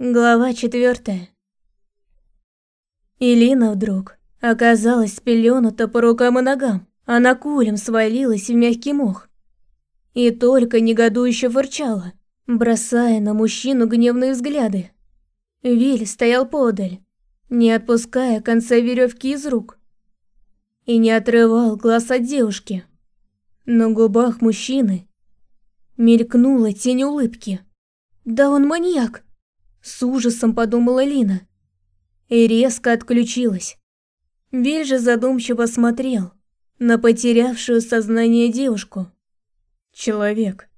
Глава четвертая. Илина вдруг оказалась спеленута по рукам и ногам. Она кулем свалилась в мягкий мох. И только негодующе фырчала, бросая на мужчину гневные взгляды. Виль стоял подаль, не отпуская конца веревки из рук. И не отрывал глаз от девушки. На губах мужчины мелькнула тень улыбки. «Да он маньяк!» С ужасом подумала Лина. И резко отключилась. Виль же задумчиво смотрел на потерявшую сознание девушку. Человек.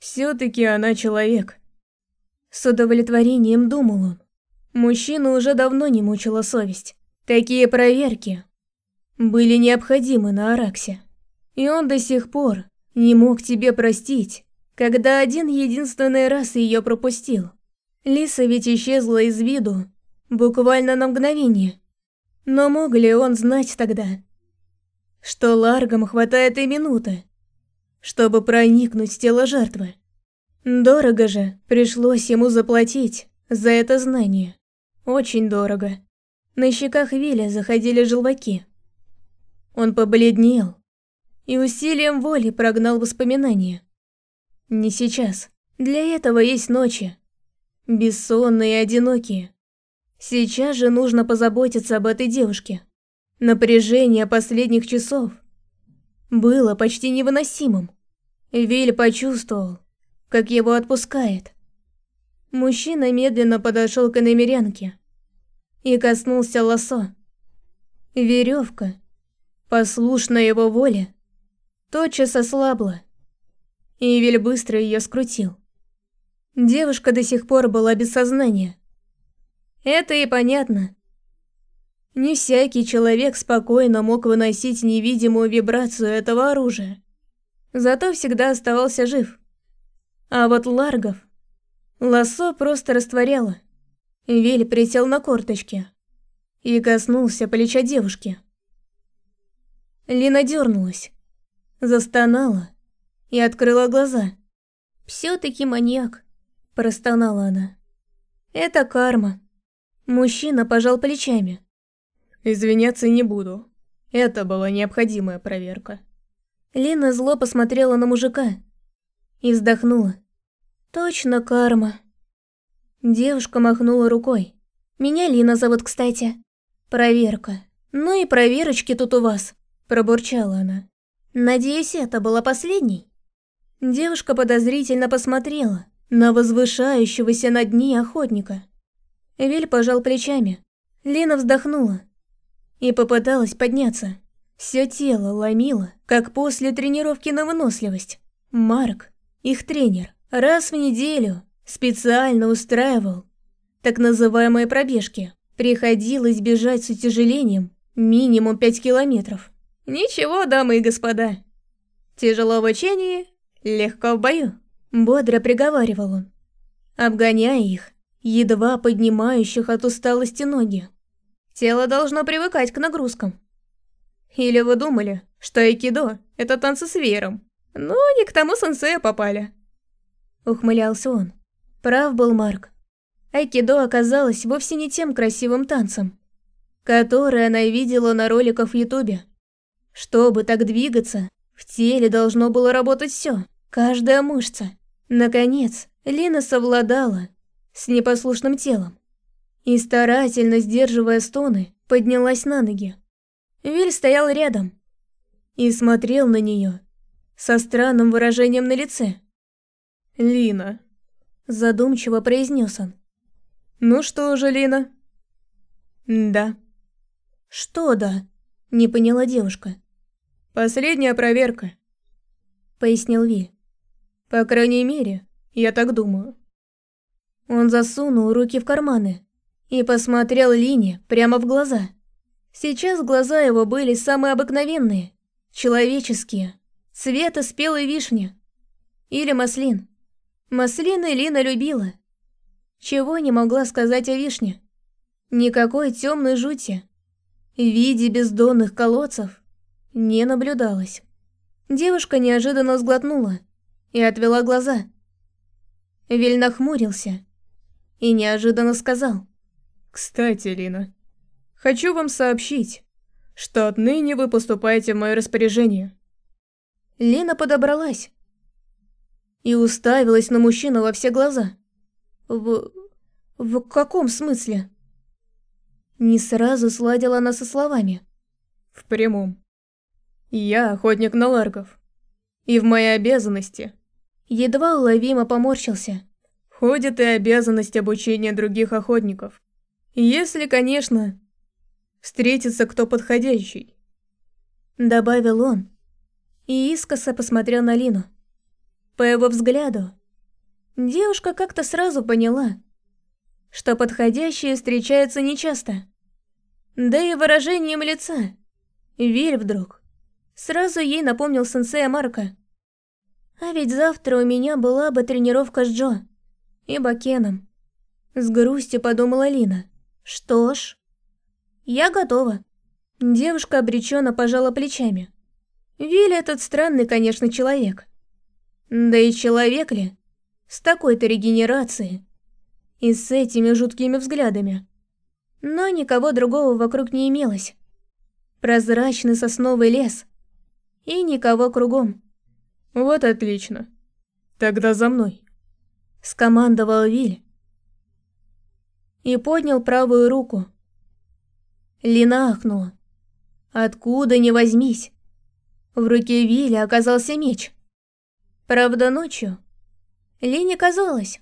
Все-таки она человек. С удовлетворением думал он. Мужчину уже давно не мучила совесть. Такие проверки были необходимы на Араксе. И он до сих пор не мог тебе простить, когда один единственный раз ее пропустил. Лиса ведь исчезла из виду, буквально на мгновение. Но мог ли он знать тогда, что Ларгам хватает и минуты, чтобы проникнуть в тело жертвы? Дорого же пришлось ему заплатить за это знание. Очень дорого. На щеках Виля заходили желваки. Он побледнел и усилием воли прогнал воспоминания. Не сейчас. Для этого есть ночи, бессонные и одинокие. Сейчас же нужно позаботиться об этой девушке. Напряжение последних часов было почти невыносимым. Виль почувствовал, как его отпускает. Мужчина медленно подошел к иномерянке и коснулся лосо. Веревка, послушная его воле, тотчас ослабла, Виль быстро ее скрутил. Девушка до сих пор была без сознания. Это и понятно. Не всякий человек спокойно мог выносить невидимую вибрацию этого оружия. Зато всегда оставался жив. А вот Ларгов... Лассо просто растворяло. Виль присел на корточки и коснулся плеча девушки. Лина дернулась, застонала и открыла глаза. Все-таки маньяк простонала она. Это карма. Мужчина пожал плечами. Извиняться не буду. Это была необходимая проверка. Лина зло посмотрела на мужика и вздохнула. Точно карма. Девушка махнула рукой. Меня Лина зовут, кстати. Проверка. Ну и проверочки тут у вас, пробурчала она. Надеюсь, это была последней. Девушка подозрительно посмотрела на возвышающегося над ней охотника. Виль пожал плечами. Лина вздохнула и попыталась подняться. Все тело ломило, как после тренировки на выносливость. Марк, их тренер, раз в неделю специально устраивал так называемые пробежки. Приходилось бежать с утяжелением минимум 5 километров. Ничего, дамы и господа. Тяжело в учении, легко в бою. Бодро приговаривал он, обгоняя их, едва поднимающих от усталости ноги. Тело должно привыкать к нагрузкам. Или вы думали, что айкидо — это танцы с веером? Но не к тому сенсея попали. Ухмылялся он. Прав был Марк. Айкидо оказалось вовсе не тем красивым танцем, который она видела на роликах в ютубе. Чтобы так двигаться, в теле должно было работать все, каждая мышца, Наконец, Лина совладала с непослушным телом и, старательно сдерживая стоны, поднялась на ноги. Виль стоял рядом и смотрел на нее со странным выражением на лице. «Лина», – задумчиво произнес он. «Ну что же, Лина?» «Да». «Что да?» – не поняла девушка. «Последняя проверка», – пояснил Виль. По крайней мере, я так думаю. Он засунул руки в карманы и посмотрел Лине прямо в глаза. Сейчас глаза его были самые обыкновенные, человеческие, цвета спелой вишни или маслин. Маслины Лина любила. Чего не могла сказать о вишне? Никакой темной жути в виде бездонных колодцев не наблюдалось. Девушка неожиданно сглотнула и отвела глаза. Виль нахмурился и неожиданно сказал. «Кстати, Лина, хочу вам сообщить, что отныне вы поступаете в мое распоряжение». Лина подобралась и уставилась на мужчину во все глаза. В... в каком смысле? Не сразу сладила она со словами. В прямом. Я охотник на ларгов. И в мои обязанности. Едва уловимо поморщился. Входит и обязанность обучения других охотников. Если, конечно, встретится кто подходящий. Добавил он. И искоса посмотрел на Лину. По его взгляду, девушка как-то сразу поняла, что подходящие встречаются нечасто. Да и выражением лица. Виль вдруг. Сразу ей напомнил сенсея Марка. А ведь завтра у меня была бы тренировка с Джо и Бакеном. С грустью подумала Лина. Что ж, я готова. Девушка обреченно пожала плечами. Вилли этот странный, конечно, человек. Да и человек ли? С такой-то регенерацией. И с этими жуткими взглядами. Но никого другого вокруг не имелось. Прозрачный сосновый лес. И никого кругом. Вот отлично. Тогда за мной. Скомандовал Виль. И поднял правую руку. Лина ахнула. Откуда ни возьмись. В руке Вилля оказался меч. Правда, ночью Лене казалось,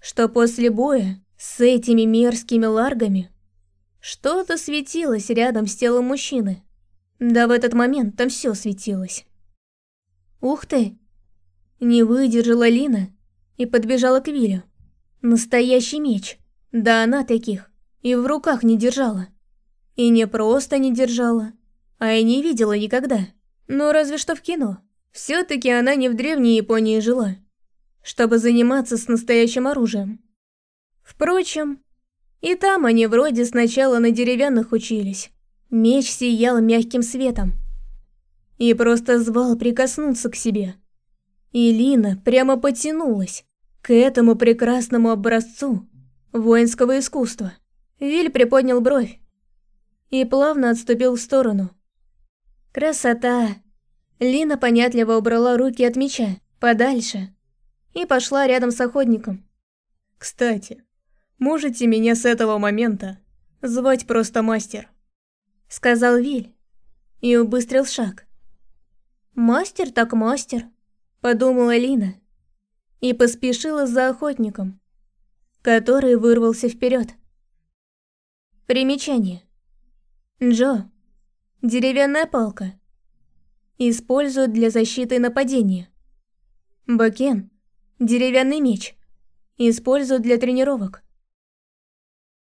что после боя с этими мерзкими ларгами что-то светилось рядом с телом мужчины. Да в этот момент там все светилось. Ух ты! Не выдержала Лина и подбежала к Вилю. Настоящий меч. Да она таких и в руках не держала. И не просто не держала, а и не видела никогда. Ну, разве что в кино. Все-таки она не в древней Японии жила, чтобы заниматься с настоящим оружием. Впрочем, и там они вроде сначала на деревянных учились. Меч сиял мягким светом. И просто звал прикоснуться к себе. И Лина прямо потянулась к этому прекрасному образцу воинского искусства. Виль приподнял бровь и плавно отступил в сторону. Красота! Лина понятливо убрала руки от меча, подальше, и пошла рядом с охотником. «Кстати, можете меня с этого момента звать просто мастер?» Сказал Виль и убыстрил шаг. «Мастер так мастер», — подумала Лина и поспешила за охотником, который вырвался вперед. Примечание. Джо. Деревянная палка. Используют для защиты нападения. Бакен. Деревянный меч. Используют для тренировок.